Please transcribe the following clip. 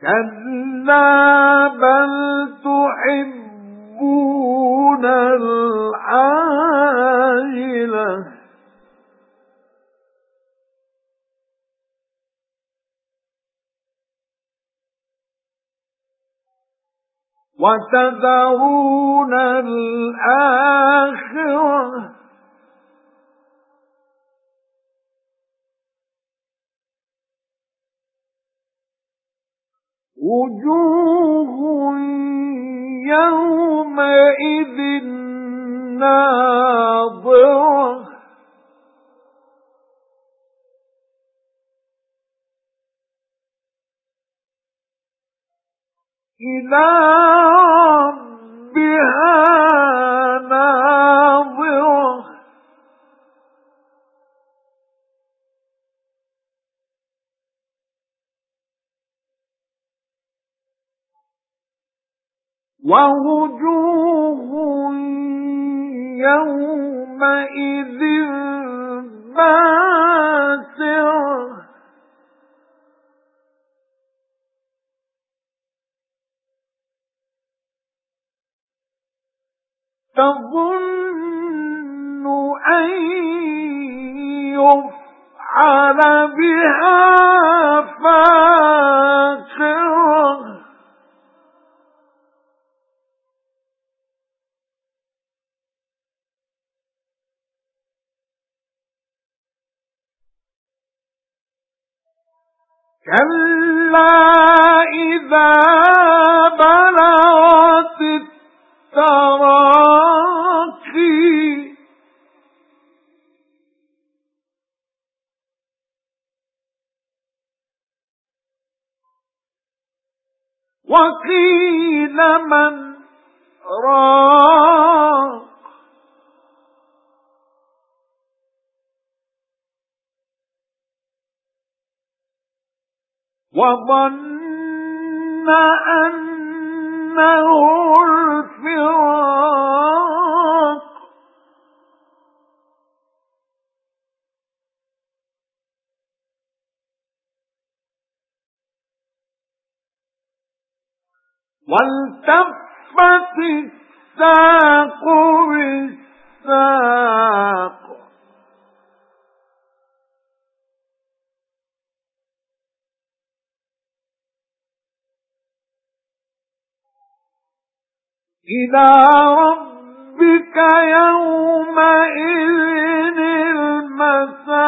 كَلَّا بَلْ تُحِبُّونَ الْعَاجِلَةَ وَتَذَرُونَ الْآخِرَةَ وُجُوهٌ يَوْمَئِذٍ نَاضِرَةٌ إِلَى رَبِّهَا وَوُجُوهٌ يَوْمَئِذٍ بَاسِرَةٌ. تَظُنُّ أَن يُفْعَلَ بِهَا فَاقِرَةٌ كَلَّا إِذَا بَلَغَتِ التَّرَاقِيَ وَقِيلَ مَنْ رَاقٍ وَظَنَّ أَنَّهُ الْفِرَاقُ وَالْتَفَّتِ السَّاقُ بِالسَّاقِ إِلَى رَبِّكَ يَوْمَئِذٍ الْمَسَاقُ.